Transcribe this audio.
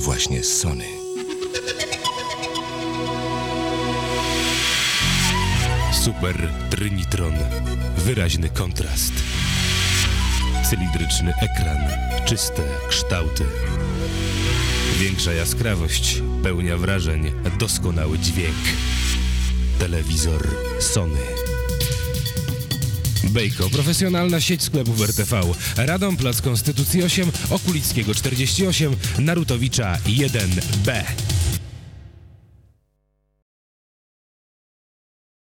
właśnie z Sony. Super Trinitron. Wyraźny kontrast. Cylindryczny ekran. Czyste kształty. Większa jaskrawość, pełnia wrażeń, doskonały dźwięk. Telewizor Sony. Bejko, profesjonalna sieć sklepów RTV. Radom, Plac Konstytucji 8, Okulickiego 48, Narutowicza 1B.